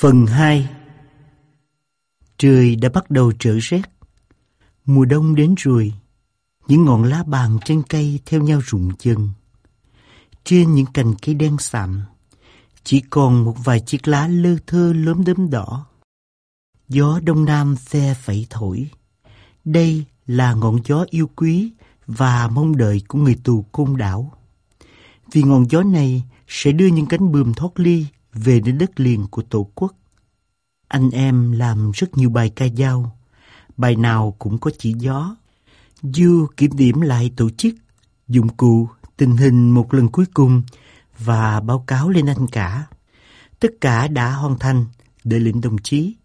Phần 2 Trời đã bắt đầu trở rét. Mùa đông đến rồi. Những ngọn lá bàn trên cây theo nhau rụng chân. Trên những cành cây đen sạm, chỉ còn một vài chiếc lá lơ thơ lốm đốm đỏ. Gió đông nam xe phẩy thổi. Đây là ngọn gió yêu quý và mong đợi của người tù côn đảo. Vì ngọn gió này sẽ đưa những cánh bươm thoát ly về đến đất liền của Tổ quốc. Anh em làm rất nhiều bài ca dao, bài nào cũng có chỉ gió. Du kiểm điểm lại tổ chức, dụng cụ, tình hình một lần cuối cùng và báo cáo lên anh cả. Tất cả đã hoàn thành để lĩnh đồng chí.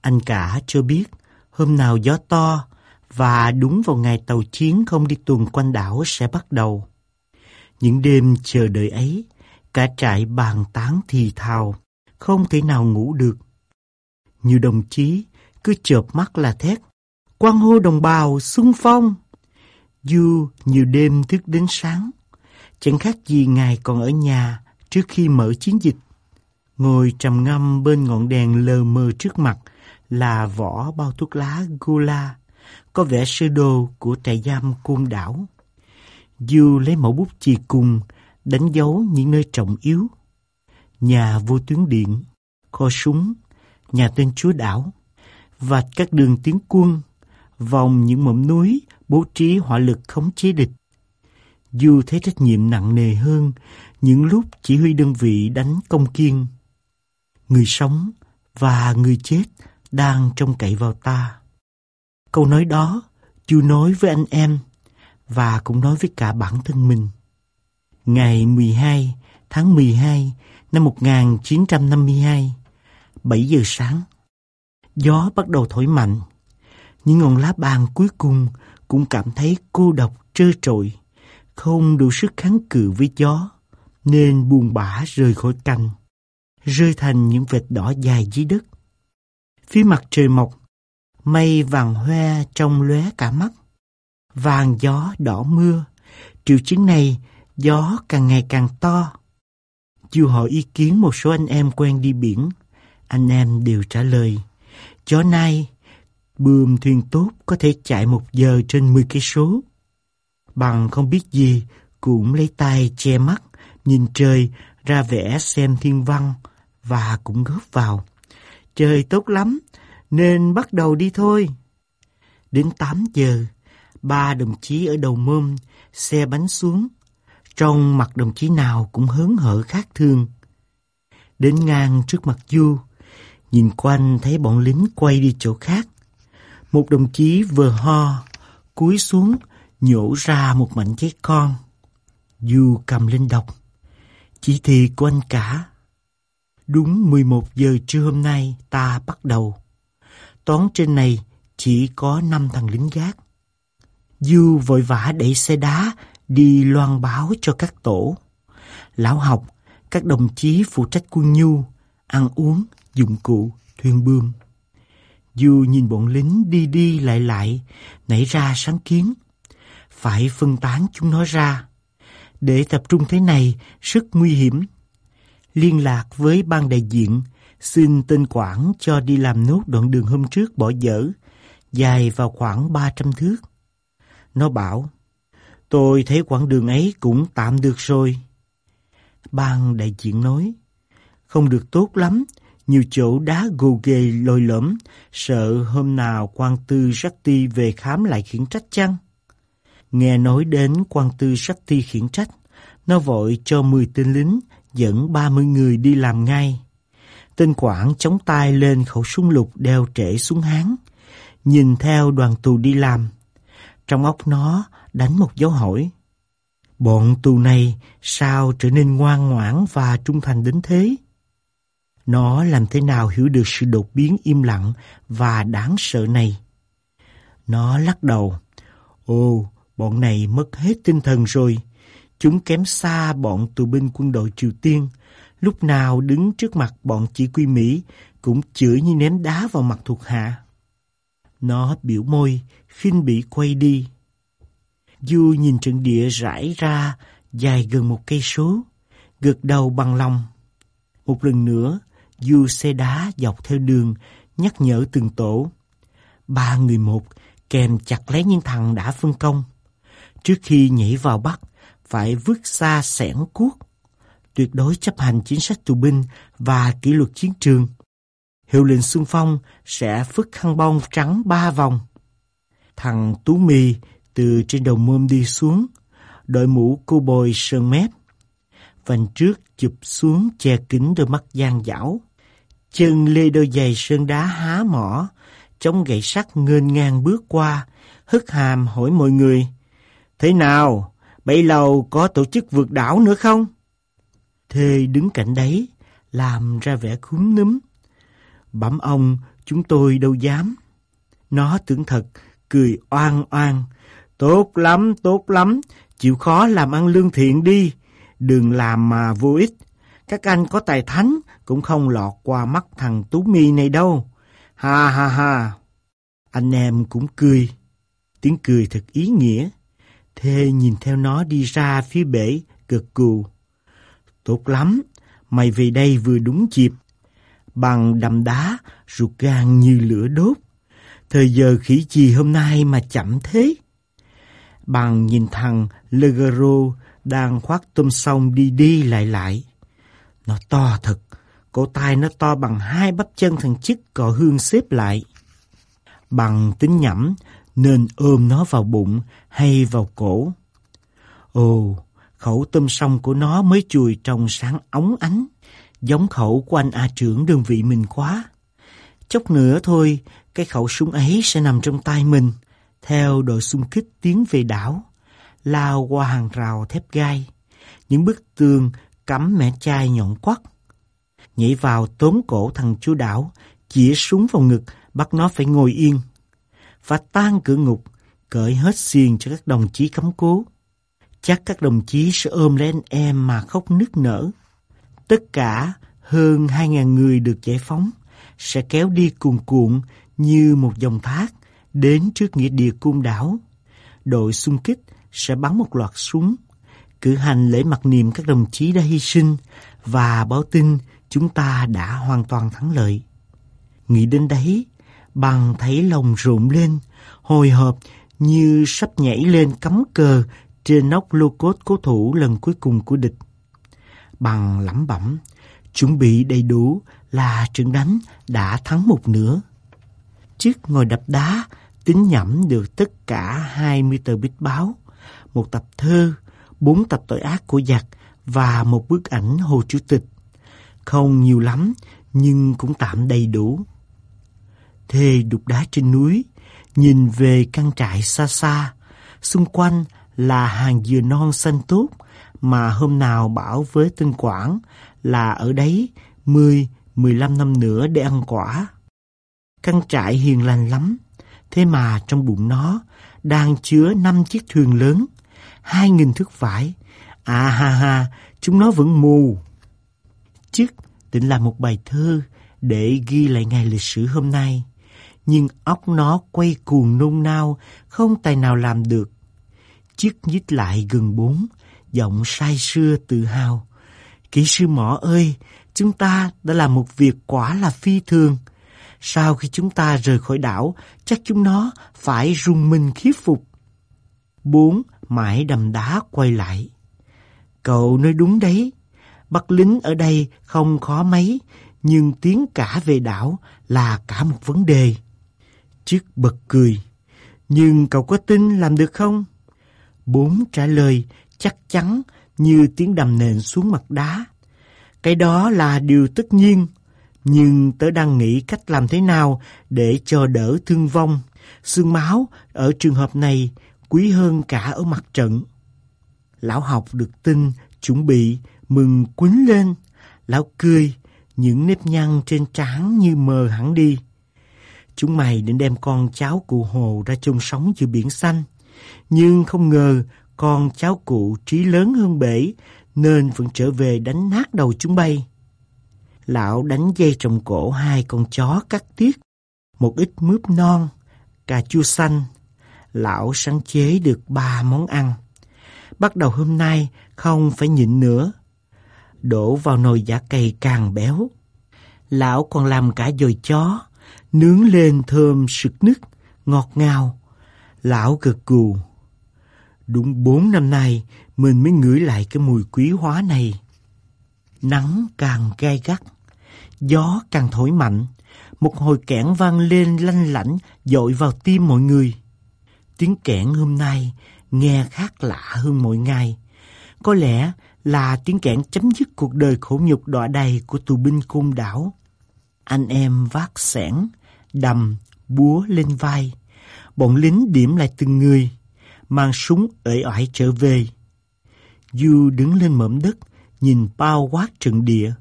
Anh cả cho biết hôm nào gió to và đúng vào ngày tàu chiến không đi tuần quanh đảo sẽ bắt đầu. Những đêm chờ đợi ấy, cả trại bàn tán thì thào, không thể nào ngủ được. Nhiều đồng chí cứ chợp mắt là thét, quan hô đồng bào xung phong. Du nhiều đêm thức đến sáng, chẳng khác gì ngài còn ở nhà trước khi mở chiến dịch. Ngồi trầm ngâm bên ngọn đèn lờ mờ trước mặt là vỏ bao thuốc lá Gula, có vẻ sơ đồ của trại giam côn đảo. Du lấy mẫu bút chì cùng, đánh dấu những nơi trọng yếu. Nhà vô tuyến điện, kho súng, nhà tên chúa đảo, và các đường tiến quân, vòng những mỏm núi, bố trí hỏa lực khống chế địch. Dù thấy trách nhiệm nặng nề hơn những lúc chỉ huy đơn vị đánh công kiên. Người sống và người chết đang trông cậy vào ta. Câu nói đó, chú nói với anh em và cũng nói với cả bản thân mình. Ngày 12 tháng 12 năm 1952, 7 giờ sáng, gió bắt đầu thổi mạnh. Những ngọn lá bàn cuối cùng cũng cảm thấy cô độc trơ trội, không đủ sức kháng cự với gió, nên buồn bã rời khỏi cành, rơi thành những vệt đỏ dài dưới đất. Phía mặt trời mọc, mây vàng hoe trong lóe cả mắt vàng gió đỏ mưa. Triệu chứng này, gió càng ngày càng to. Dù hỏi ý kiến một số anh em quen đi biển, anh em đều trả lời. chó nay, bươm thuyền tốt có thể chạy một giờ trên 10 cây số. Bằng không biết gì, cũng lấy tay che mắt, nhìn trời, ra vẽ xem thiên văn và cũng góp vào. Trời tốt lắm, nên bắt đầu đi thôi. Đến 8 giờ, ba đồng chí ở đầu mâm, xe bánh xuống. Trong mặt đồng chí nào cũng hớn hở khác thương. Đến ngang trước mặt Du, nhìn quanh thấy bọn lính quay đi chỗ khác. Một đồng chí vừa ho, cúi xuống, nhổ ra một mảnh giấy con. Du cầm lên đọc. Chỉ thị của anh cả. Đúng 11 giờ trưa hôm nay ta bắt đầu. Toán trên này chỉ có 5 thằng lính gác. Du vội vã đẩy xe đá đi loan báo cho các tổ. Lão học, các đồng chí phụ trách quân nhu, ăn uống, dụng cụ, thuyền bươm. Du nhìn bọn lính đi đi lại lại, nảy ra sáng kiến. Phải phân tán chúng nó ra. Để tập trung thế này rất nguy hiểm. Liên lạc với ban đại diện, xin tên quản cho đi làm nốt đoạn đường hôm trước bỏ dở, dài vào khoảng 300 thước. Nó bảo, tôi thấy quãng đường ấy cũng tạm được rồi. Ban đại diện nói, không được tốt lắm, nhiều chỗ đá gồ ghề lồi lõm, sợ hôm nào quan tư Jacti về khám lại khiển trách chăng? Nghe nói đến quan tư Jacti khiển trách, nó vội cho 10 tên lính dẫn 30 người đi làm ngay. Tên quản chống tay lên khẩu súng lục đeo trễ xuống háng, nhìn theo đoàn tù đi làm. Trong óc nó đánh một dấu hỏi. Bọn tù này sao trở nên ngoan ngoãn và trung thành đến thế? Nó làm thế nào hiểu được sự đột biến im lặng và đáng sợ này? Nó lắc đầu. Ồ, bọn này mất hết tinh thần rồi. Chúng kém xa bọn tù binh quân đội Triều Tiên. Lúc nào đứng trước mặt bọn chỉ quy Mỹ cũng chửi như ném đá vào mặt thuộc hạ. Nó biểu môi, khinh bị quay đi. Du nhìn trận địa rải ra dài gần một cây số, gật đầu bằng lòng. Một lần nữa, du xe đá dọc theo đường, nhắc nhở từng tổ. Ba người một, kèm chặt lấy những thằng đã phân công. Trước khi nhảy vào bắt, phải vứt xa sẻn cuốc. Tuyệt đối chấp hành chính sách tù binh và kỷ luật chiến trường. Hiệu lệnh xung phong sẽ phức khăn bông trắng ba vòng. Thằng Tú Mì từ trên đầu môm đi xuống, đội mũ cô bồi sơn mép. Vành trước chụp xuống che kính đôi mắt gian dảo. Chân lê đôi giày sơn đá há mỏ, chống gậy sắt ngênh ngang bước qua, hất hàm hỏi mọi người. Thế nào, bấy lâu có tổ chức vượt đảo nữa không? Thê đứng cạnh đấy, làm ra vẻ khúm núm. Bẩm ông, chúng tôi đâu dám. Nó tưởng thật, cười oan oan. Tốt lắm, tốt lắm, chịu khó làm ăn lương thiện đi. Đừng làm mà vô ích. Các anh có tài thánh cũng không lọt qua mắt thằng Tú Mi này đâu. Ha ha ha. Anh em cũng cười. Tiếng cười thật ý nghĩa. Thê nhìn theo nó đi ra phía bể, cực cù. Tốt lắm, mày về đây vừa đúng dịp. Bằng đầm đá, ruột gan như lửa đốt. Thời giờ khỉ chi hôm nay mà chậm thế. Bằng nhìn thằng Legero đang khoác tôm sông đi đi lại lại. Nó to thật, cổ tay nó to bằng hai bắp chân thằng chức cọ hương xếp lại. Bằng tính nhẩm nên ôm nó vào bụng hay vào cổ. Ồ, khẩu tôm sông của nó mới chùi trong sáng óng ánh, giống khẩu của anh A trưởng đơn vị mình quá. Chốc nữa thôi, cái khẩu súng ấy sẽ nằm trong tay mình, theo đội xung kích tiến về đảo, lao qua hàng rào thép gai, những bức tường cắm mẹ chai nhọn quắt. Nhảy vào tốn cổ thằng chú đảo, chĩa súng vào ngực, bắt nó phải ngồi yên. Và tan cửa ngục, cởi hết xiên cho các đồng chí cấm cố. Chắc các đồng chí sẽ ôm lên em mà khóc nức nở. Tất cả hơn 2.000 người được giải phóng sẽ kéo đi cuồn cuộn như một dòng thác đến trước nghĩa địa cung đảo. Đội xung kích sẽ bắn một loạt súng, cử hành lễ mặc niệm các đồng chí đã hy sinh và báo tin chúng ta đã hoàn toàn thắng lợi. Nghĩ đến đấy, bằng thấy lòng rộn lên, hồi hộp như sắp nhảy lên cắm cờ trên nóc lô cốt cố thủ lần cuối cùng của địch. Bằng lẩm bẩm, chuẩn bị đầy đủ là trận đánh đã thắng một nửa. Chiếc ngồi đập đá, tính nhẩm được tất cả 20 tờ bích báo, một tập thơ, bốn tập tội ác của giặc và một bức ảnh Hồ Chủ tịch. Không nhiều lắm, nhưng cũng tạm đầy đủ. Thê đục đá trên núi, nhìn về căn trại xa xa, xung quanh là hàng dừa non xanh tốt mà hôm nào bảo với tinh Quảng là ở đấy 10, 15 năm nữa để ăn quả. Căn trại hiền lành lắm, thế mà trong bụng nó đang chứa năm chiếc thuyền lớn, hai nghìn thước vải. À ha ha, chúng nó vẫn mù. Chức định làm một bài thơ để ghi lại ngày lịch sử hôm nay. Nhưng óc nó quay cuồng nôn nao, không tài nào làm được. Chiếc nhích lại gần bốn, giọng say sưa tự hào. Kỹ sư mỏ ơi, chúng ta đã làm một việc quả là phi thường. Sau khi chúng ta rời khỏi đảo, chắc chúng nó phải rung mình khiếp phục. Bốn, mãi đầm đá quay lại. Cậu nói đúng đấy, bắt lính ở đây không khó mấy, nhưng tiến cả về đảo là cả một vấn đề. Chiếc bật cười, nhưng cậu có tin làm được không? Bốn trả lời chắc chắn như tiếng đầm nền xuống mặt đá. Cái đó là điều tất nhiên, nhưng tớ đang nghĩ cách làm thế nào để cho đỡ thương vong. Xương máu ở trường hợp này quý hơn cả ở mặt trận. Lão học được tin, chuẩn bị, mừng quýnh lên. Lão cười, những nếp nhăn trên trán như mờ hẳn đi. Chúng mày định đem con cháu cụ Hồ ra chung sống giữa biển xanh. Nhưng không ngờ con cháu cụ trí lớn hơn bể nên vẫn trở về đánh nát đầu chúng bay. Lão đánh dây trong cổ hai con chó cắt tiết, một ít mướp non, cà chua xanh. Lão sáng chế được ba món ăn. Bắt đầu hôm nay không phải nhịn nữa. Đổ vào nồi giả cày càng béo. Lão còn làm cả dồi chó, nướng lên thơm sực nức, ngọt ngào. Lão gật gù. Đúng bốn năm nay, mình mới ngửi lại cái mùi quý hóa này. Nắng càng gai gắt, gió càng thổi mạnh, một hồi kẽn vang lên lanh lảnh dội vào tim mọi người. Tiếng kẽn hôm nay nghe khác lạ hơn mọi ngày. Có lẽ là tiếng kẽn chấm dứt cuộc đời khổ nhục đọa đầy của tù binh côn đảo. Anh em vác sẻn, đầm, búa lên vai. Bọn lính điểm lại từng người, mang súng ẩy ỏi trở về. Du đứng lên mẫm đất, nhìn bao quát trận địa.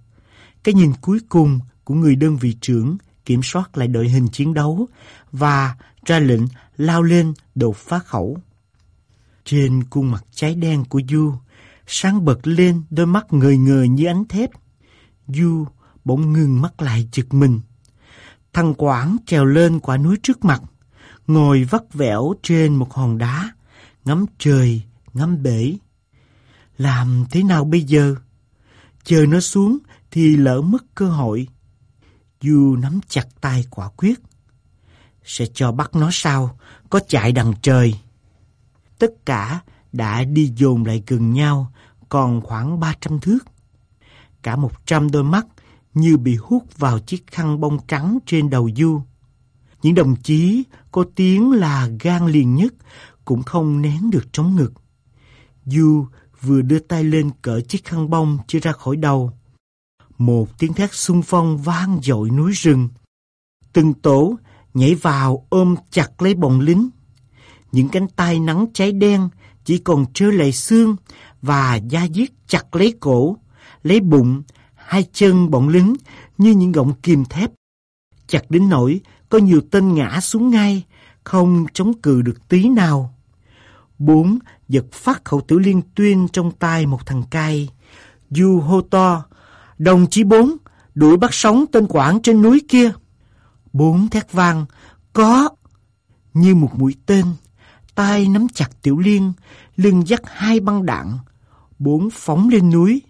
Cái nhìn cuối cùng của người đơn vị trưởng kiểm soát lại đội hình chiến đấu và ra lệnh lao lên đột phá khẩu. Trên khuôn mặt cháy đen của Du, sáng bật lên đôi mắt ngời ngời như ánh thép. Du bỗng ngừng mắt lại giật mình. Thằng Quảng trèo lên quả núi trước mặt, ngồi vắt vẻo trên một hòn đá, ngắm trời, ngắm bể. Làm thế nào bây giờ? Chờ nó xuống thì lỡ mất cơ hội. Du nắm chặt tay quả quyết. Sẽ cho bắt nó sao, có chạy đằng trời. Tất cả đã đi dồn lại gần nhau, còn khoảng 300 thước. Cả 100 đôi mắt như bị hút vào chiếc khăn bông trắng trên đầu Du. Những đồng chí có tiếng là gan liền nhất cũng không nén được trống ngực. Du vừa đưa tay lên cởi chiếc khăn bông chưa ra khỏi đầu. Một tiếng thét xung phong vang dội núi rừng. Từng tổ nhảy vào ôm chặt lấy bọn lính. Những cánh tay nắng cháy đen chỉ còn trơ lại xương và da diết chặt lấy cổ, lấy bụng, hai chân bọn lính như những gọng kìm thép. Chặt đến nỗi có nhiều tên ngã xuống ngay, không chống cự được tí nào. Bốn, giật phát khẩu tử liên tuyên trong tay một thằng cai. Du hô to, đồng chí bốn, đuổi bắt sống tên quảng trên núi kia. Bốn thét vang, có, như một mũi tên, tay nắm chặt tiểu liên, lưng dắt hai băng đạn, bốn phóng lên núi.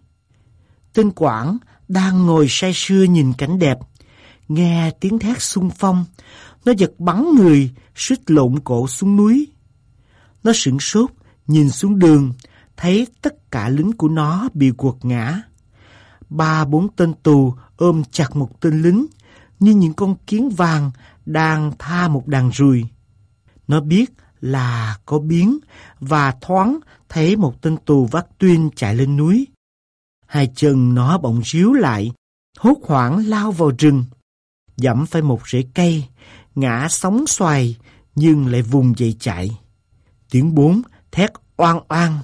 Tên Quảng đang ngồi say sưa nhìn cảnh đẹp, nghe tiếng thét xung phong, nó giật bắn người, suýt lộn cổ xuống núi. Nó sửng sốt, nhìn xuống đường, thấy tất cả lính của nó bị quật ngã. Ba bốn tên tù ôm chặt một tên lính, như những con kiến vàng đang tha một đàn ruồi. Nó biết là có biến và thoáng thấy một tên tù vác tuyên chạy lên núi. Hai chân nó bỗng ríu lại, hốt hoảng lao vào rừng. Dẫm phải một rễ cây, ngã sóng xoài nhưng lại vùng dậy chạy. Tiếng bốn thét oan oan.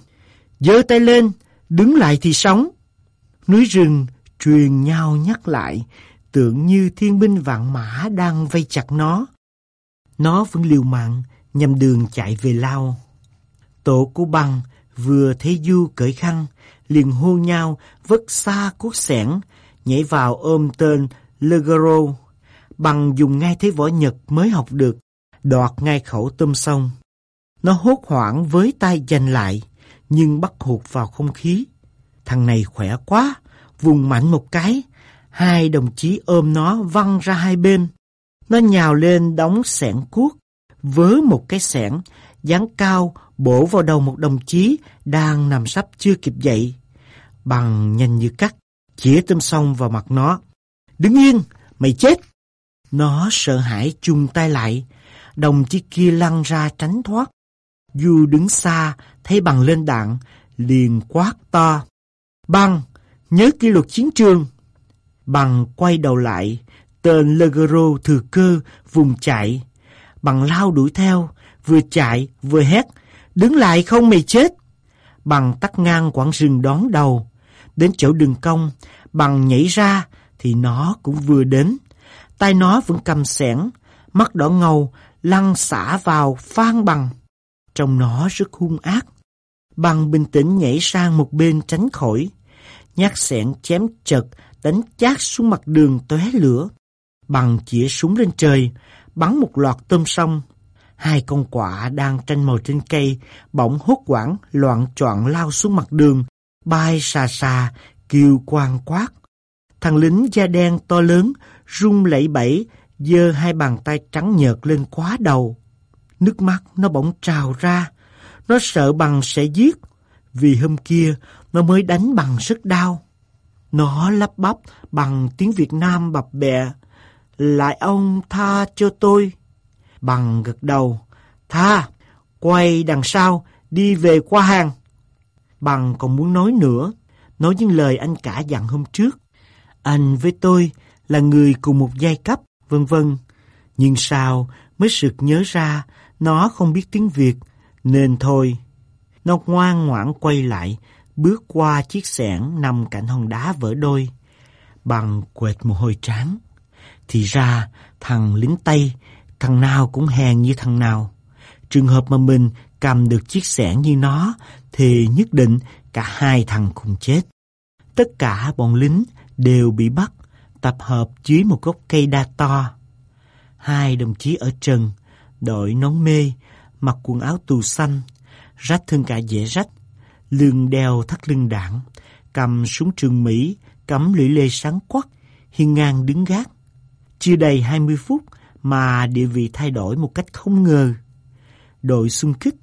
giơ tay lên, đứng lại thì sống. Núi rừng truyền nhau nhắc lại, tưởng như thiên binh vạn mã đang vây chặt nó. Nó vẫn liều mạng, nhằm đường chạy về lao. Tổ của băng vừa thấy Du cởi khăn, liền hô nhau vất xa cuốc sẻn, nhảy vào ôm tên Legaro. Bằng dùng ngay thế võ Nhật mới học được, đoạt ngay khẩu tôm sông. Nó hốt hoảng với tay giành lại, nhưng bắt hụt vào không khí. Thằng này khỏe quá, vùng mạnh một cái, hai đồng chí ôm nó văng ra hai bên. Nó nhào lên đóng sẻn cuốc, vớ một cái sẻn, dáng cao bổ vào đầu một đồng chí đang nằm sắp chưa kịp dậy. Bằng nhanh như cắt, chĩa tôm sông vào mặt nó. Đứng yên, mày chết! Nó sợ hãi chung tay lại, đồng chí kia lăn ra tránh thoát. Du đứng xa, thấy bằng lên đạn, liền quát to. Bằng, nhớ kỷ luật chiến trường. Bằng quay đầu lại, tên legro thừa cơ vùng chạy. Bằng lao đuổi theo, vừa chạy vừa hét, đứng lại không mày chết. Bằng tắt ngang quãng rừng đón đầu, đến chỗ đường cong, bằng nhảy ra thì nó cũng vừa đến. Tay nó vẫn cầm sẻn, mắt đỏ ngầu, lăn xả vào phan bằng. Trong nó rất hung ác. Bằng bình tĩnh nhảy sang một bên tránh khỏi. Nhát sẻn chém chật, đánh chát xuống mặt đường tóe lửa. Bằng chĩa súng lên trời, bắn một loạt tôm sông. Hai con quạ đang tranh màu trên cây, bỗng hốt quảng, loạn choạng lao xuống mặt đường, bay xà xà, kêu quang quát. Thằng lính da đen to lớn, rung lẩy bẩy, giơ hai bàn tay trắng nhợt lên quá đầu. Nước mắt nó bỗng trào ra. Nó sợ bằng sẽ giết, vì hôm kia nó mới đánh bằng sức đau. Nó lắp bắp bằng tiếng Việt Nam bập bẹ. Lại ông tha cho tôi. Bằng gật đầu. Tha, quay đằng sau, đi về qua hàng. Bằng còn muốn nói nữa, nói những lời anh cả dặn hôm trước. Anh với tôi là người cùng một giai cấp, vân vân. Nhưng sao mới sực nhớ ra nó không biết tiếng Việt, nên thôi. Nó ngoan ngoãn quay lại, bước qua chiếc xẻng nằm cạnh hòn đá vỡ đôi. Bằng quệt mồ hôi trắng. Thì ra, thằng lính Tây, thằng nào cũng hèn như thằng nào. Trường hợp mà mình cầm được chiếc xẻng như nó, thì nhất định cả hai thằng cùng chết. Tất cả bọn lính đều bị bắt, tập hợp dưới một gốc cây đa to. Hai đồng chí ở trần, đội nón mê, mặc quần áo tù xanh, rách thân cả dễ rách, lưng đeo thắt lưng đạn, cầm súng trường Mỹ, cắm lưỡi lê sáng quắc, hiên ngang đứng gác. Chưa đầy 20 phút mà địa vị thay đổi một cách không ngờ. Đội xung kích,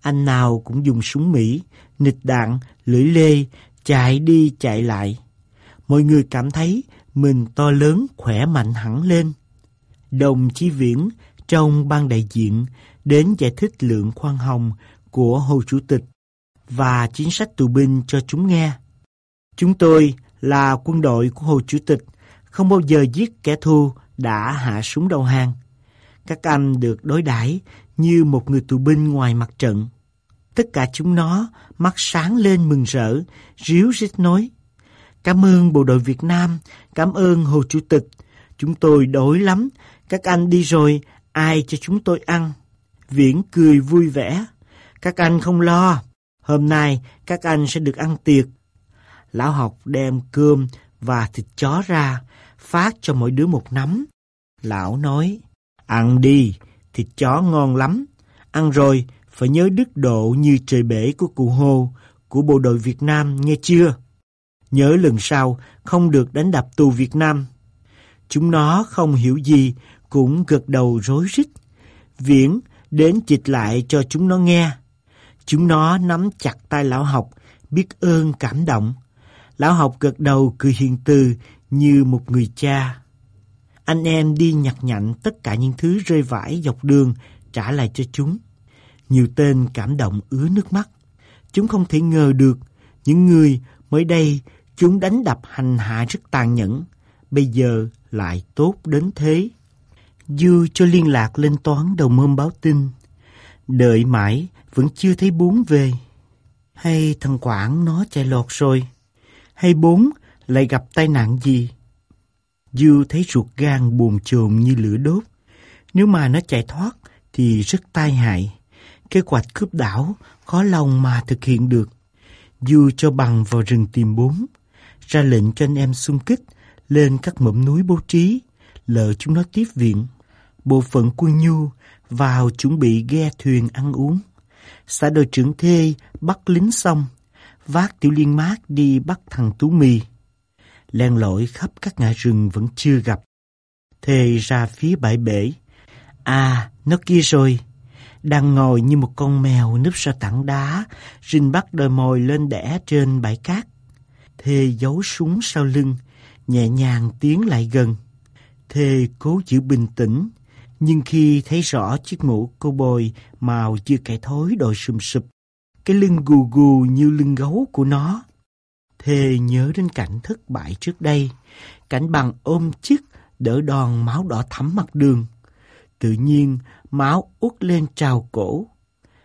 anh nào cũng dùng súng Mỹ, nịch đạn, lưỡi lê, chạy đi chạy lại. Mọi người cảm thấy mình to lớn, khỏe mạnh hẳn lên. Đồng Chí Viễn trong ban đại diện đến giải thích lượng khoan hồng của Hồ Chủ tịch và chính sách tù binh cho chúng nghe. Chúng tôi là quân đội của Hồ Chủ tịch, không bao giờ giết kẻ thù đã hạ súng đầu hàng. Các anh được đối đãi như một người tù binh ngoài mặt trận. Tất cả chúng nó mắt sáng lên mừng rỡ, ríu rít nói. Cảm ơn bộ đội Việt Nam, cảm ơn Hồ Chủ tịch. Chúng tôi đói lắm, các anh đi rồi, ai cho chúng tôi ăn? Viễn cười vui vẻ. Các anh không lo, hôm nay các anh sẽ được ăn tiệc. Lão học đem cơm và thịt chó ra, phát cho mỗi đứa một nắm. Lão nói, ăn đi, thịt chó ngon lắm. Ăn rồi, phải nhớ đức độ như trời bể của cụ Hồ, của bộ đội Việt Nam, nghe chưa? Nhớ lần sau không được đánh đập tù Việt Nam. Chúng nó không hiểu gì, cũng gật đầu rối rít. Viễn đến chịch lại cho chúng nó nghe. Chúng nó nắm chặt tay lão học, biết ơn cảm động. Lão học gật đầu cười hiền từ như một người cha. Anh em đi nhặt nhạnh tất cả những thứ rơi vãi dọc đường trả lại cho chúng. Nhiều tên cảm động ứa nước mắt. Chúng không thể ngờ được những người mới đây chúng đánh đập hành hạ rất tàn nhẫn, bây giờ lại tốt đến thế. dư cho liên lạc lên toán đầu mơm báo tin. Đợi mãi vẫn chưa thấy bốn về. Hay thằng Quảng nó chạy lọt rồi. Hay bốn lại gặp tai nạn gì. dư thấy ruột gan buồn chồn như lửa đốt. Nếu mà nó chạy thoát thì rất tai hại. Kế hoạch cướp đảo khó lòng mà thực hiện được. dư cho bằng vào rừng tìm bốn. Ra lệnh cho anh em xung kích, lên các mẫm núi bố trí. Lỡ chúng nó tiếp viện bộ phận quân nhu vào chuẩn bị ghe thuyền ăn uống. Xã đội trưởng thê bắt lính xong, vác tiểu liên mát đi bắt thằng Tú Mì. Len lỏi khắp các ngã rừng vẫn chưa gặp. Thê ra phía bãi bể. À, nó kia rồi. Đang ngồi như một con mèo núp sau tảng đá, rình bắt đôi mồi lên đẻ trên bãi cát. Thê giấu súng sau lưng, nhẹ nhàng tiến lại gần. Thê cố giữ bình tĩnh, nhưng khi thấy rõ chiếc mũ cô bồi màu chưa kẻ thối đội sùm sụp, cái lưng gù gù như lưng gấu của nó, Thề nhớ đến cảnh thất bại trước đây, cảnh bằng ôm chiếc đỡ đòn máu đỏ thắm mặt đường. Tự nhiên, máu út lên trào cổ.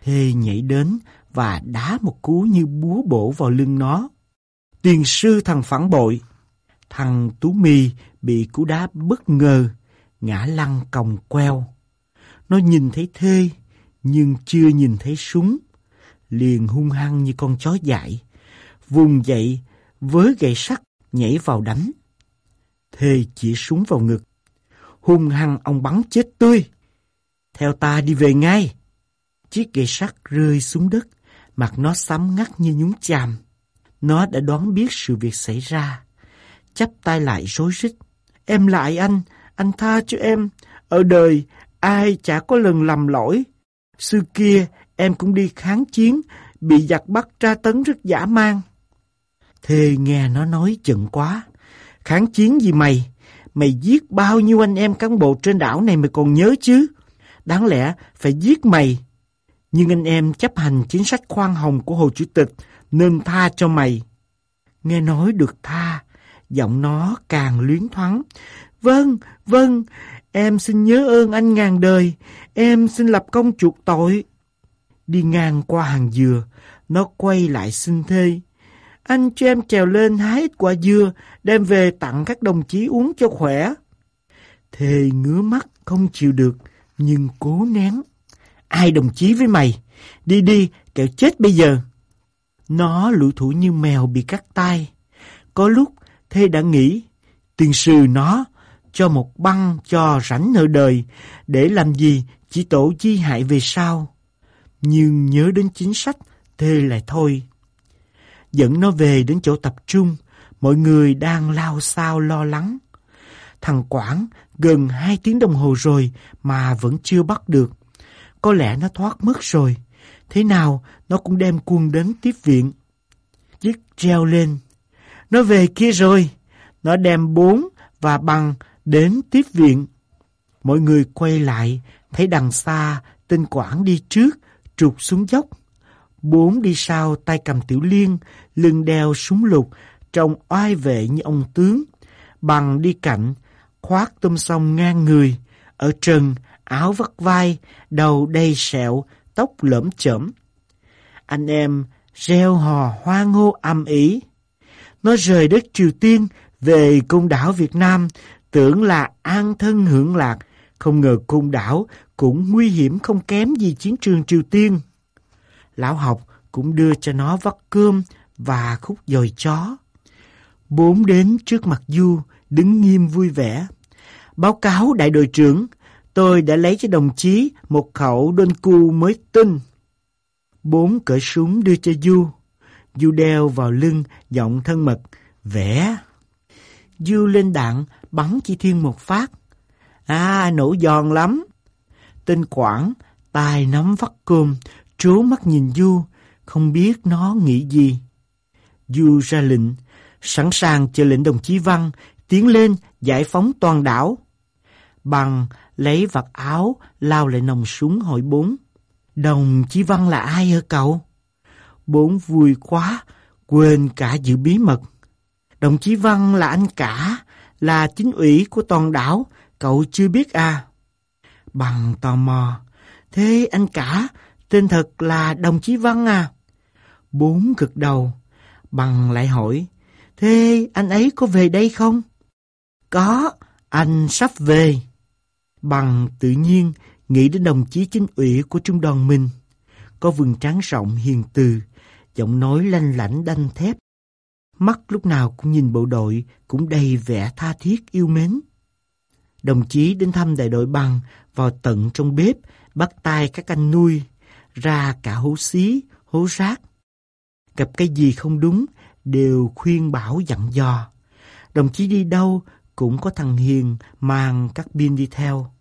Thề nhảy đến và đá một cú như búa bổ vào lưng nó. Tiền sư thằng phản bội. Thằng Tú Mì bị cú đá bất ngờ ngã lăn còng queo. Nó nhìn thấy thê, nhưng chưa nhìn thấy súng. Liền hung hăng như con chó dại. Vùng dậy, với gậy sắt, nhảy vào đánh. Thê chỉ súng vào ngực. Hung hăng ông bắn chết tươi. Theo ta đi về ngay. Chiếc gậy sắt rơi xuống đất, mặt nó sắm ngắt như nhúng chàm. Nó đã đoán biết sự việc xảy ra. chắp tay lại rối rít. Em lại anh, anh tha cho em. Ở đời, ai chả có lần lầm lỗi. Xưa kia, em cũng đi kháng chiến, bị giặc bắt tra tấn rất dã man. Thề nghe nó nói chừng quá. Kháng chiến gì mày? Mày giết bao nhiêu anh em cán bộ trên đảo này mày còn nhớ chứ? Đáng lẽ phải giết mày. Nhưng anh em chấp hành chính sách khoan hồng của Hồ Chủ tịch nên tha cho mày. Nghe nói được tha, giọng nó càng luyến thoáng. Vâng, vâng, em xin nhớ ơn anh ngàn đời, em xin lập công chuộc tội. Đi ngang qua hàng dừa, nó quay lại xin thê. Anh cho em trèo lên hái ít quả dưa, đem về tặng các đồng chí uống cho khỏe. Thề ngứa mắt không chịu được, nhưng cố nén. Ai đồng chí với mày? Đi đi, kẻo chết bây giờ. Nó lũ thủ như mèo bị cắt tay. Có lúc Thê đã nghĩ, tiền sư nó cho một băng cho rảnh nợ đời, để làm gì chỉ tổ chi hại về sau. Nhưng nhớ đến chính sách, Thê lại thôi. Dẫn nó về đến chỗ tập trung, mọi người đang lao sao lo lắng. Thằng Quảng gần hai tiếng đồng hồ rồi mà vẫn chưa bắt được. Có lẽ nó thoát mất rồi. Thế nào nó cũng đem quân đến tiếp viện. Chiếc treo lên. Nó về kia rồi. Nó đem bốn và bằng đến tiếp viện. Mọi người quay lại, thấy đằng xa tên Quảng đi trước, trục xuống dốc. Bốn đi sau tay cầm tiểu liên, lưng đeo súng lục, trông oai vệ như ông tướng. Bằng đi cạnh, khoác tôm sông ngang người, ở trần, áo vắt vai, đầu đầy sẹo, tóc lởm chởm. Anh em reo hò hoa ngô âm ý. Nó rời đất Triều Tiên về cung đảo Việt Nam, tưởng là an thân hưởng lạc, không ngờ cung đảo cũng nguy hiểm không kém gì chiến trường Triều Tiên. Lão học cũng đưa cho nó vắt cơm và khúc dồi chó. Bốn đến trước mặt Du, đứng nghiêm vui vẻ. Báo cáo đại đội trưởng, tôi đã lấy cho đồng chí một khẩu đôn cu mới tinh. Bốn cởi súng đưa cho Du. Du đeo vào lưng, giọng thân mật, vẽ. Du lên đạn, bắn chỉ thiên một phát. À, nổ giòn lắm. Tên Quảng, tài nắm vắt cơm, trố mắt nhìn Du, không biết nó nghĩ gì. Du ra lệnh, sẵn sàng chờ lệnh đồng chí Văn tiến lên giải phóng toàn đảo. Bằng lấy vạt áo lao lại nòng súng hỏi bốn. Đồng chí Văn là ai hả cậu? Bốn vui quá, quên cả giữ bí mật. Đồng chí Văn là anh cả, là chính ủy của toàn đảo, cậu chưa biết à? Bằng tò mò, thế anh cả, tên thật là đồng chí Văn à? Bốn cực đầu, bằng lại hỏi, thế anh ấy có về đây không? Có, anh sắp về. Bằng tự nhiên nghĩ đến đồng chí chính ủy của trung đoàn mình. Có vườn trắng rộng hiền từ, giọng nói lanh lảnh đanh thép. Mắt lúc nào cũng nhìn bộ đội, cũng đầy vẻ tha thiết yêu mến. Đồng chí đến thăm đại đội bằng vào tận trong bếp, bắt tay các anh nuôi, ra cả hố xí, hố rác. Gặp cái gì không đúng, đều khuyên bảo dặn dò. Đồng chí đi đâu cũng có thằng Hiền mang các pin đi theo.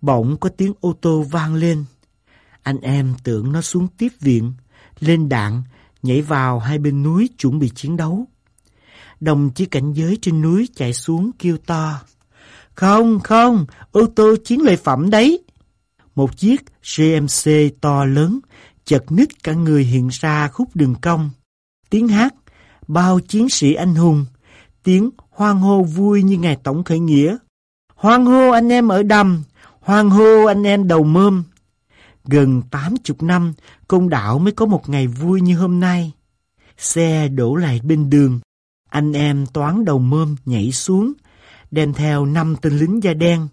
Bỗng có tiếng ô tô vang lên. Anh em tưởng nó xuống tiếp viện, lên đạn, nhảy vào hai bên núi chuẩn bị chiến đấu. Đồng chí cảnh giới trên núi chạy xuống kêu to. Không, không, ô tô chiến lợi phẩm đấy. Một chiếc GMC to lớn, chật ních cả người hiện ra khúc đường cong. Tiếng hát, bao chiến sĩ anh hùng, tiếng hoan hô vui như ngày tổng khởi nghĩa. Hoan hô anh em ở đầm, hoan hô anh em đầu mơm. Gần tám chục năm, công đảo mới có một ngày vui như hôm nay. Xe đổ lại bên đường, anh em toán đầu mơm nhảy xuống, đem theo năm tên lính da đen.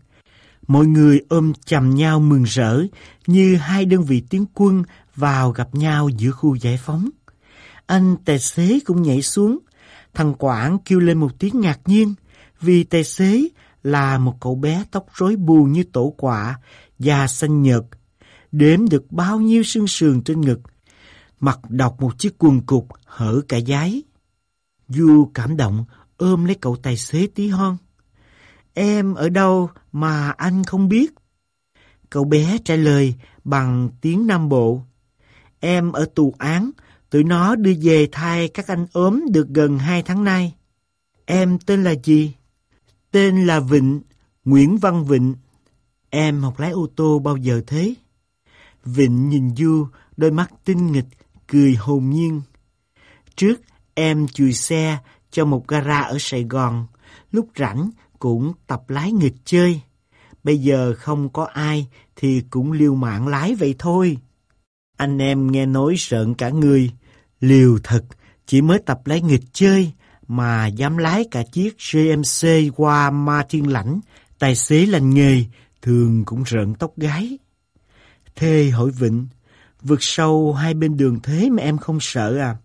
Mọi người ôm chầm nhau mừng rỡ như hai đơn vị tiến quân vào gặp nhau giữa khu giải phóng. Anh tài xế cũng nhảy xuống, Thằng Quảng kêu lên một tiếng ngạc nhiên vì tài xế là một cậu bé tóc rối bù như tổ quả, da xanh nhợt, đếm được bao nhiêu xương sườn trên ngực, mặc đọc một chiếc quần cục hở cả giái. Du cảm động ôm lấy cậu tài xế tí hon. Em ở đâu mà anh không biết? Cậu bé trả lời bằng tiếng Nam Bộ. Em ở tù án, tụi nó đưa về thay các anh ốm được gần hai tháng nay. Em tên là gì? Tên là Vịnh, Nguyễn Văn Vịnh. Em học lái ô tô bao giờ thế? Vịnh nhìn Du, đôi mắt tinh nghịch, cười hồn nhiên. Trước, em chùi xe cho một gara ở Sài Gòn. Lúc rảnh cũng tập lái nghịch chơi. Bây giờ không có ai thì cũng liều mạng lái vậy thôi. Anh em nghe nói sợn cả người. Liều thật, chỉ mới tập lái nghịch chơi mà dám lái cả chiếc GMC qua Martin Lãnh, tài xế lành nghề, thường cũng rợn tóc gái. Thê hỏi Vịnh, vượt sâu hai bên đường thế mà em không sợ à?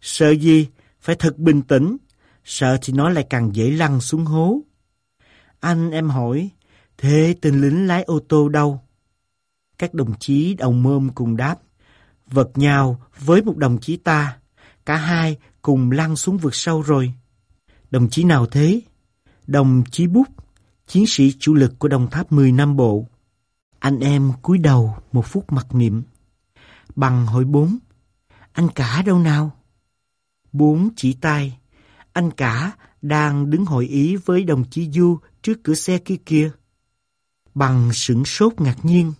Sợ gì? Phải thật bình tĩnh. Sợ thì nó lại càng dễ lăn xuống hố. Anh em hỏi, thế tên lính lái ô tô đâu? Các đồng chí đầu mơm cùng đáp, vật nhau với một đồng chí ta. Cả hai cùng lăn xuống vực sâu rồi. Đồng chí nào thế? Đồng chí Bút, chiến sĩ chủ lực của Đồng Tháp 10 Nam Bộ. Anh em cúi đầu một phút mặc niệm. Bằng hỏi bốn, anh cả đâu nào? Bốn chỉ tay, anh cả đang đứng hội ý với đồng chí Du trước cửa xe kia kia. Bằng sửng sốt ngạc nhiên,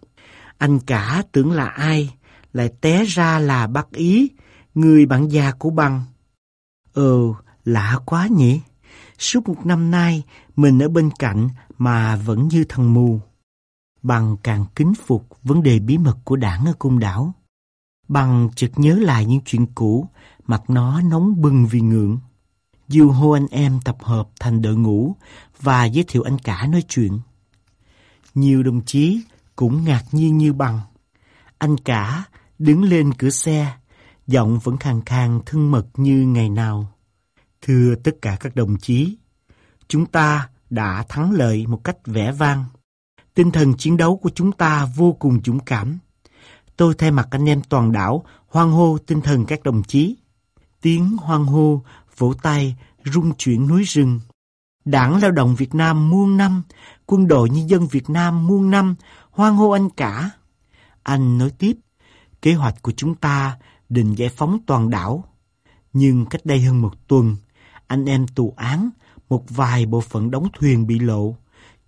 anh cả tưởng là ai, lại té ra là bác Ý, người bạn già của Bằng. Ờ, lạ quá nhỉ. Suốt một năm nay, mình ở bên cạnh mà vẫn như thằng mù. Bằng càng kính phục vấn đề bí mật của đảng ở cung đảo. Bằng chợt nhớ lại những chuyện cũ, mặt nó nóng bừng vì ngượng. Du hô anh em tập hợp thành đội ngũ và giới thiệu anh cả nói chuyện. Nhiều đồng chí cũng ngạc nhiên như bằng. Anh cả đứng lên cửa xe, giọng vẫn khàn khàn thân mật như ngày nào. Thưa tất cả các đồng chí, chúng ta đã thắng lợi một cách vẻ vang. Tinh thần chiến đấu của chúng ta vô cùng dũng cảm. Tôi thay mặt anh em toàn đảo hoan hô tinh thần các đồng chí. Tiếng hoan hô, vỗ tay, rung chuyển núi rừng. Đảng Lao động Việt Nam muôn năm, quân đội nhân dân Việt Nam muôn năm, hoan hô anh cả. Anh nói tiếp, kế hoạch của chúng ta định giải phóng toàn đảo. Nhưng cách đây hơn một tuần, anh em tù án, một vài bộ phận đóng thuyền bị lộ.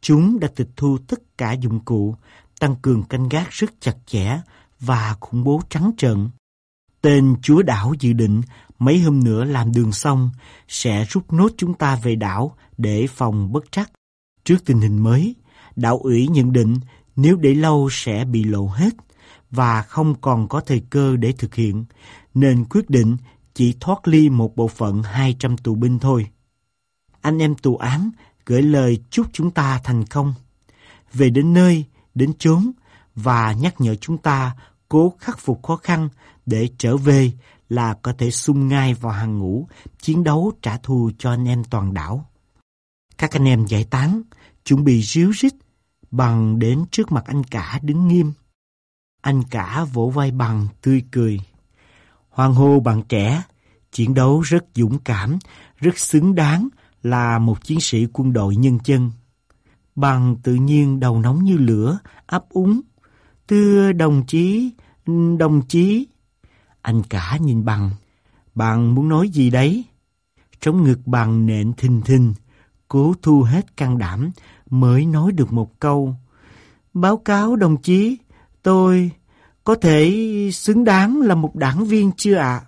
Chúng đã tịch thu tất cả dụng cụ, tăng cường canh gác rất chặt chẽ và khủng bố trắng trợn. Tên chúa đảo dự định mấy hôm nữa làm đường xong sẽ rút nốt chúng ta về đảo để phòng bất trắc. Trước tình hình mới, đảo ủy nhận định nếu để lâu sẽ bị lộ hết và không còn có thời cơ để thực hiện, nên quyết định chỉ thoát ly một bộ phận 200 tù binh thôi. Anh em tù án gửi lời chúc chúng ta thành công. Về đến nơi, đến chốn và nhắc nhở chúng ta cố khắc phục khó khăn để trở về là có thể xung ngay vào hàng ngũ, chiến đấu trả thù cho anh em toàn đảo. Các anh em giải tán, chuẩn bị ríu rít, bằng đến trước mặt anh cả đứng nghiêm. Anh cả vỗ vai bằng tươi cười. Hoàng hô bạn trẻ, chiến đấu rất dũng cảm, rất xứng đáng là một chiến sĩ quân đội nhân dân. Bằng tự nhiên đầu nóng như lửa, ấp úng. Thưa đồng chí, đồng chí. Anh cả nhìn bằng. Bằng muốn nói gì đấy? Trống ngực bằng nện thình thình, cố thu hết can đảm mới nói được một câu. Báo cáo đồng chí, tôi có thể xứng đáng là một đảng viên chưa ạ?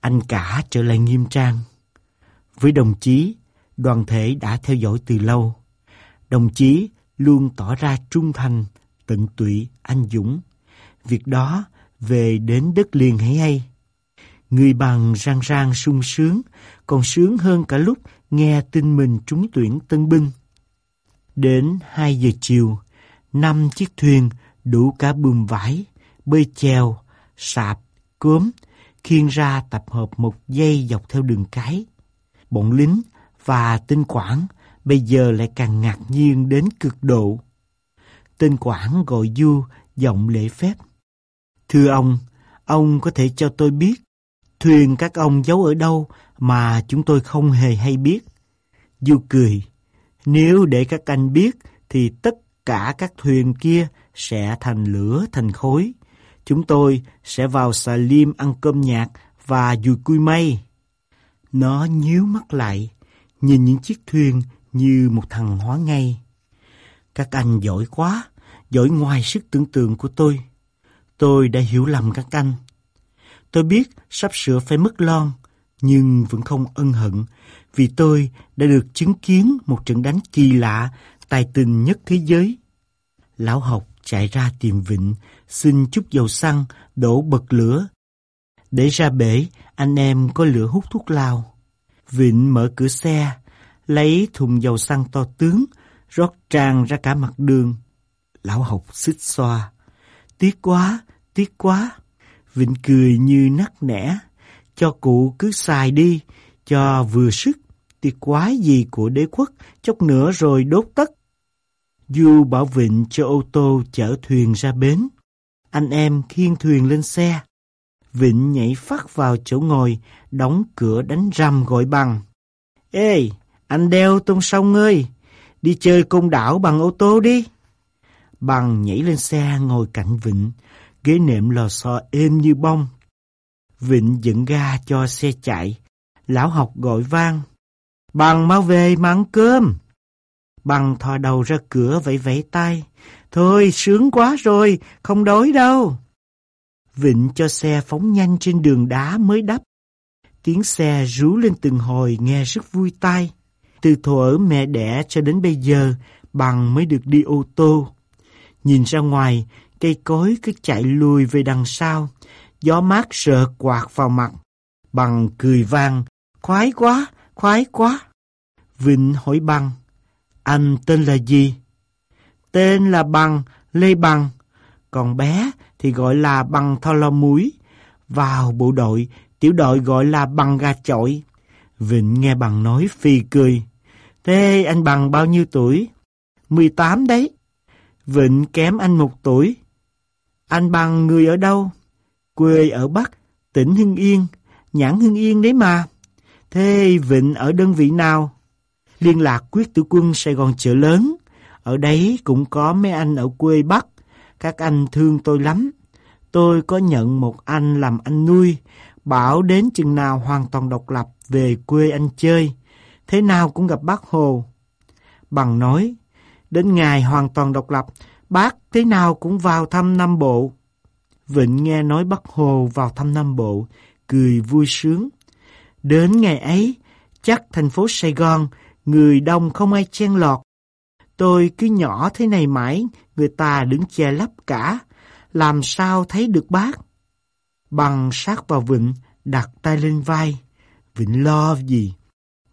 Anh cả trở lại nghiêm trang. Với đồng chí, đoàn thể đã theo dõi từ lâu. Đồng chí luôn tỏ ra trung thành, tận tụy, anh dũng. Việc đó về đến đất liền hay hay. Người bằng rang rang sung sướng, còn sướng hơn cả lúc nghe tin mình trúng tuyển tân binh. Đến 2 giờ chiều, năm chiếc thuyền đủ cả bùm vải, bơi chèo, sạp, cốm, khiêng ra tập hợp một dây dọc theo đường cái. Bọn lính và tinh quản bây giờ lại càng ngạc nhiên đến cực độ. Tinh quản gọi Du giọng lễ phép. Thưa ông, ông có thể cho tôi biết thuyền các ông giấu ở đâu mà chúng tôi không hề hay biết. Du cười, nếu để các anh biết thì tất cả các thuyền kia sẽ thành lửa thành khối. Chúng tôi sẽ vào xà liêm ăn cơm nhạc và dùi cui mây. Nó nhíu mắt lại, nhìn những chiếc thuyền như một thằng hóa ngay. Các anh giỏi quá, giỏi ngoài sức tưởng tượng của tôi. Tôi đã hiểu lầm các anh. Tôi biết sắp sửa phải mất lon, nhưng vẫn không ân hận vì tôi đã được chứng kiến một trận đánh kỳ lạ, tài tình nhất thế giới. Lão học chạy ra tìm Vịnh, xin chút dầu xăng, đổ bật lửa. Để ra bể, anh em có lửa hút thuốc lao. Vịnh mở cửa xe, lấy thùng dầu xăng to tướng, rót tràn ra cả mặt đường. Lão học xích xoa. Tiếc quá, tiếc quá. Vịnh cười như nắc nẻ. Cho cụ cứ xài đi, cho vừa sức. Tiếc quái gì của đế quốc, chốc nữa rồi đốt tất. Du bảo Vịnh cho ô tô chở thuyền ra bến. Anh em khiêng thuyền lên xe. Vịnh nhảy phát vào chỗ ngồi, đóng cửa đánh rầm gọi bằng. Ê, anh đeo tông sông ơi, đi chơi côn đảo bằng ô tô đi. Bằng nhảy lên xe ngồi cạnh Vịnh, ghế nệm lò xo êm như bông. Vịnh dựng ga cho xe chạy, lão học gọi vang. Bằng mau về mà ăn cơm. Bằng thò đầu ra cửa vẫy vẫy tay. Thôi sướng quá rồi, không đói đâu. Vịnh cho xe phóng nhanh trên đường đá mới đắp. Tiếng xe rú lên từng hồi nghe rất vui tai. Từ thuở mẹ đẻ cho đến bây giờ, bằng mới được đi ô tô. Nhìn ra ngoài, cây cối cứ chạy lùi về đằng sau. Gió mát sợ quạt vào mặt. Bằng cười vang, khoái quá, khoái quá. Vịnh hỏi bằng, anh tên là gì? Tên là Bằng, Lê Bằng. Còn bé thì gọi là Bằng Tho Lo Muối. Vào bộ đội, tiểu đội gọi là Bằng Gà Chọi. Vịnh nghe Bằng nói phì cười. Thế anh Bằng bao nhiêu tuổi? 18 đấy. Vịnh kém anh một tuổi. Anh Bằng người ở đâu? Quê ở Bắc, tỉnh Hưng Yên, nhãn Hưng Yên đấy mà. Thế Vịnh ở đơn vị nào? Liên lạc quyết tử quân Sài Gòn chợ lớn. Ở đấy cũng có mấy anh ở quê Bắc. Các anh thương tôi lắm. Tôi có nhận một anh làm anh nuôi, bảo đến chừng nào hoàn toàn độc lập về quê anh chơi. Thế nào cũng gặp bác Hồ. Bằng nói, đến ngày hoàn toàn độc lập, bác thế nào cũng vào thăm Nam Bộ. Vịnh nghe nói bác Hồ vào thăm Nam Bộ, cười vui sướng. Đến ngày ấy, chắc thành phố Sài Gòn, người đông không ai chen lọt. Tôi cứ nhỏ thế này mãi, người ta đứng che lấp cả, làm sao thấy được bác? Bằng sát vào Vịnh, đặt tay lên vai. Vịnh lo gì?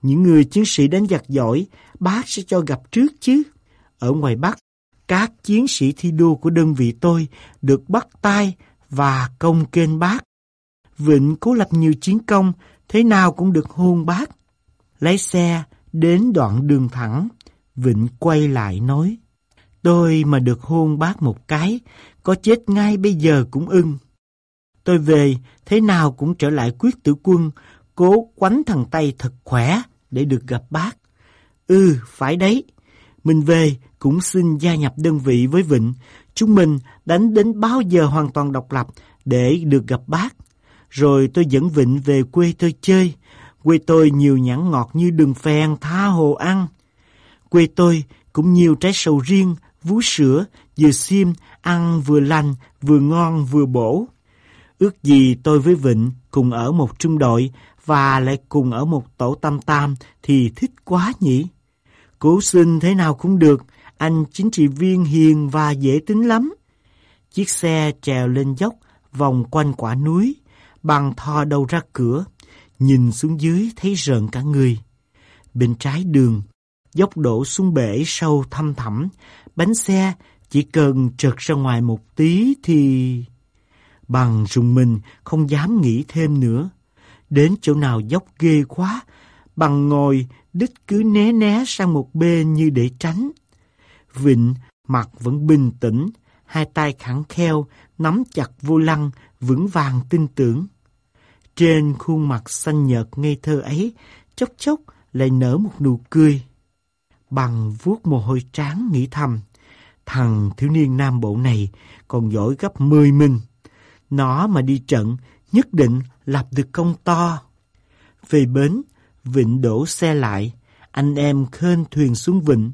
Những người chiến sĩ đánh giặc giỏi, bác sẽ cho gặp trước chứ. Ở ngoài Bắc, các chiến sĩ thi đua của đơn vị tôi được bắt tay và công kênh bác. Vịnh cố lập nhiều chiến công, thế nào cũng được hôn bác. Lấy xe, đến đoạn đường thẳng, Vịnh quay lại nói, tôi mà được hôn bác một cái, có chết ngay bây giờ cũng ưng. Tôi về, thế nào cũng trở lại quyết tử quân, cố quánh thằng tay thật khỏe để được gặp bác. Ừ, phải đấy. Mình về cũng xin gia nhập đơn vị với Vịnh. Chúng mình đánh đến bao giờ hoàn toàn độc lập để được gặp bác. Rồi tôi dẫn Vịnh về quê tôi chơi. Quê tôi nhiều nhãn ngọt như đường phèn tha hồ ăn. Quê tôi cũng nhiều trái sầu riêng, vú sữa, vừa xiêm, ăn vừa lành, vừa ngon, vừa bổ. Ước gì tôi với Vịnh cùng ở một trung đội và lại cùng ở một tổ tam tam thì thích quá nhỉ. Cố xin thế nào cũng được, anh chính trị viên hiền và dễ tính lắm. Chiếc xe trèo lên dốc, vòng quanh quả núi, bằng thò đầu ra cửa, nhìn xuống dưới thấy rợn cả người. Bên trái đường, dốc đổ xuống bể sâu thăm thẳm, bánh xe chỉ cần trượt ra ngoài một tí thì... Bằng rùng mình không dám nghĩ thêm nữa. Đến chỗ nào dốc ghê quá, bằng ngồi đích cứ né né sang một bên như để tránh. Vịnh mặt vẫn bình tĩnh, hai tay khẳng kheo, nắm chặt vô lăng, vững vàng tin tưởng. Trên khuôn mặt xanh nhợt ngây thơ ấy, chốc chốc lại nở một nụ cười. Bằng vuốt mồ hôi trán nghĩ thầm, thằng thiếu niên nam bộ này còn giỏi gấp 10 mình. Nó mà đi trận nhất định lập được công to. Về bến, Vịnh đổ xe lại, anh em khên thuyền xuống Vịnh.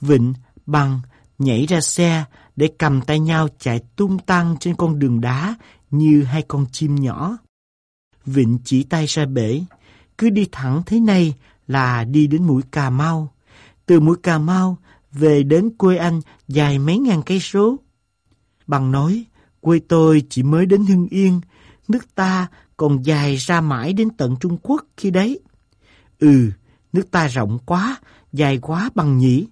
Vịnh bằng nhảy ra xe để cầm tay nhau chạy tung tăng trên con đường đá như hai con chim nhỏ. Vịnh chỉ tay ra bể, cứ đi thẳng thế này là đi đến mũi Cà Mau. Từ mũi Cà Mau về đến quê anh dài mấy ngàn cây số. Bằng nói, quê tôi chỉ mới đến Hưng Yên, nước ta còn dài ra mãi đến tận Trung Quốc khi đấy. Ừ, nước ta rộng quá, dài quá bằng nhỉ,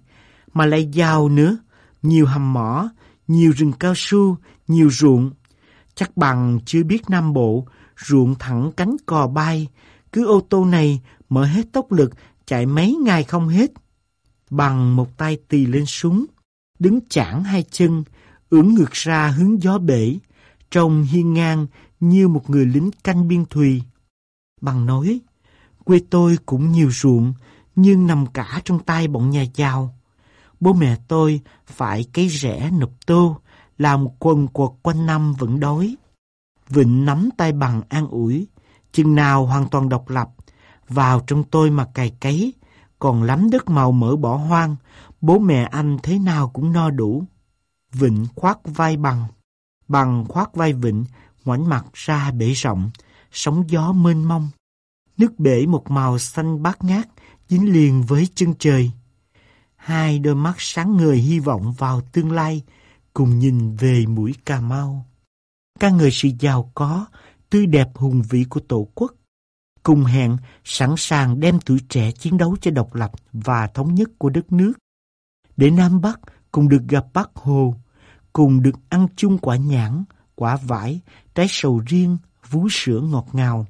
mà lại giàu nữa, nhiều hầm mỏ, nhiều rừng cao su, nhiều ruộng. Chắc bằng chưa biết Nam Bộ, ruộng thẳng cánh cò bay, cứ ô tô này mở hết tốc lực, chạy mấy ngày không hết. Bằng một tay tì lên súng, đứng chảng hai chân, ưỡn ngược ra hướng gió bể, trông hiên ngang như một người lính canh biên thùy. Bằng nói, quê tôi cũng nhiều ruộng, nhưng nằm cả trong tay bọn nhà giàu. Bố mẹ tôi phải cấy rẻ nộp tô, làm quần quật quanh năm vẫn đói. Vịnh nắm tay bằng an ủi, chừng nào hoàn toàn độc lập, vào trong tôi mà cày cấy, còn lắm đất màu mỡ bỏ hoang, bố mẹ anh thế nào cũng no đủ. Vịnh khoác vai bằng, bằng khoác vai Vịnh, ngoảnh mặt ra bể rộng, sóng gió mênh mông. Nước bể một màu xanh bát ngát, dính liền với chân trời. Hai đôi mắt sáng người hy vọng vào tương lai, cùng nhìn về mũi Cà Mau. Ca người sự giàu có, tươi đẹp hùng vĩ của Tổ quốc. Cùng hẹn sẵn sàng đem tuổi trẻ chiến đấu cho độc lập và thống nhất của đất nước. Để Nam Bắc cùng được gặp Bắc Hồ, cùng được ăn chung quả nhãn, quả vải, trái sầu riêng, vú sữa ngọt ngào,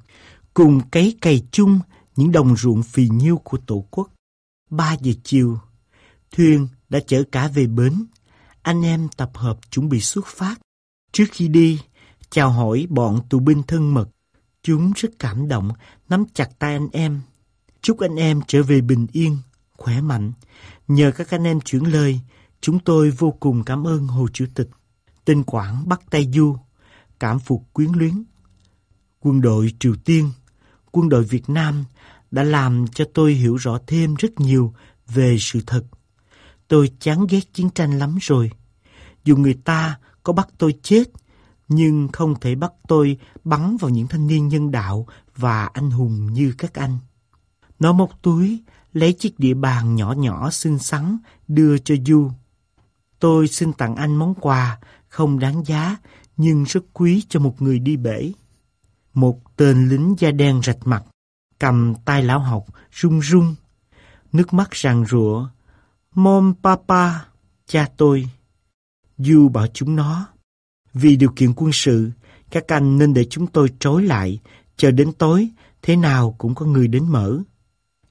cùng cấy cày chung những đồng ruộng phì nhiêu của Tổ quốc. Ba giờ chiều, thuyền đã chở cả về bến. Anh em tập hợp chuẩn bị xuất phát. Trước khi đi, chào hỏi bọn tù binh thân mật. Chúng rất cảm động, nắm chặt tay anh em. Chúc anh em trở về bình yên, khỏe mạnh. Nhờ các anh em chuyển lời, chúng tôi vô cùng cảm ơn Hồ Chủ tịch. Tên Quảng bắt tay Du, cảm phục quyến luyến. Quân đội Triều Tiên, quân đội Việt Nam đã làm cho tôi hiểu rõ thêm rất nhiều về sự thật. Tôi chán ghét chiến tranh lắm rồi. Dù người ta có bắt tôi chết, nhưng không thể bắt tôi bắn vào những thanh niên nhân đạo và anh hùng như các anh. Nó móc túi, lấy chiếc địa bàn nhỏ nhỏ xinh xắn đưa cho Du. Tôi xin tặng anh món quà không đáng giá nhưng rất quý cho một người đi bể. Một tên lính da đen rạch mặt, cầm tay lão học, run run. Nước mắt ràng rụa. Mom papa, cha tôi. Du bảo chúng nó. Vì điều kiện quân sự, các anh nên để chúng tôi trối lại, chờ đến tối, thế nào cũng có người đến mở.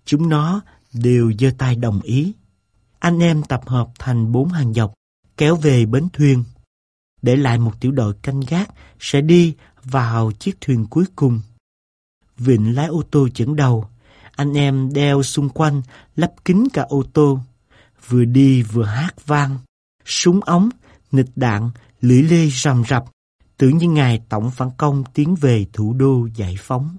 Chúng nó đều giơ tay đồng ý. Anh em tập hợp thành bốn hàng dọc, kéo về bến thuyền. Để lại một tiểu đội canh gác sẽ đi vào chiếc thuyền cuối cùng. Vịnh lái ô tô dẫn đầu. Anh em đeo xung quanh, lắp kính cả ô tô. Vừa đi vừa hát vang. Súng ống, nịch đạn, lưỡi lê rầm rập. Tưởng như ngài tổng phản công tiến về thủ đô giải phóng.